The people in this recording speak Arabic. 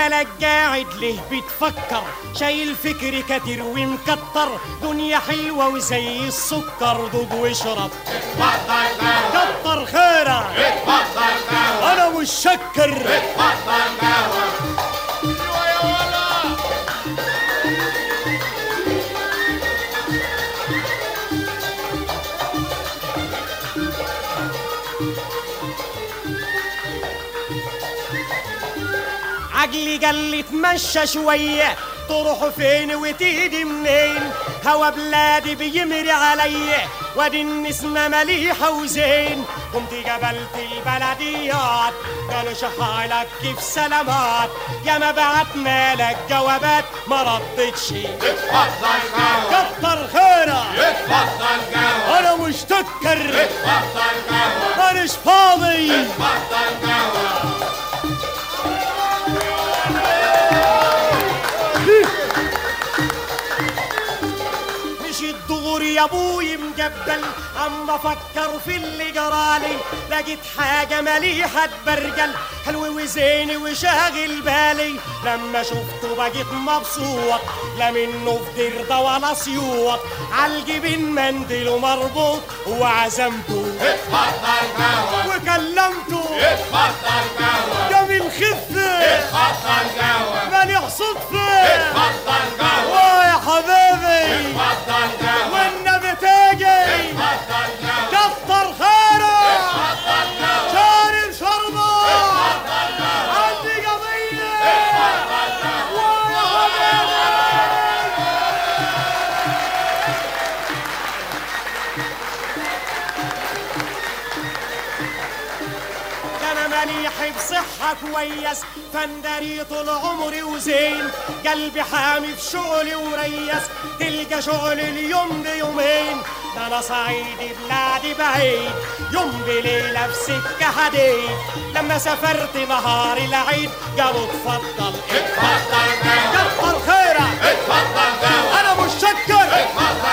مالك قاعد ليه بتفكر شايل فكر كتير ومكتر. دنيا حلوة وزي السكر. دوب واشرب. كتر خيرك. أنا مش شكر عقلي قال لي اتمشى شوية تروح فين وتيجي منين؟ هوا بلادي بيمري عليا وادي النسمة مليحة وزين. قمت قبلت البلديات قالوا شحالك كيف سلامات؟ يا ما بعتنا لك جوابات ما ردتش اتفضل قهوة كتر خيرك. اتفضل قهوة أنا مش تكر اتفضل مشيت دغري يا أبوي مجبل. اما أفكر في اللي جرالي لقيت حاجة مليحة تبرجل حلو وزيني وشاغل بالي. لما شفته بقيت مبسوط لا منه في درده ولا سيوط. عالجبين منديل مربوط وعزمته. اتفضل وكلمته. اتفضل منيح بصحه كويس فندري طول عمري وزين. قلبي حامي في شغلي وريس تلقى شغل اليوم بيومين. ده أنا صعيدي بلادي بعيد يوم بليلة في سكة حديد. لما سافرت نهار العيد قالوا اتفضل اتفضل كتر خيرك اتفضل أنا مش شكر اتفضل.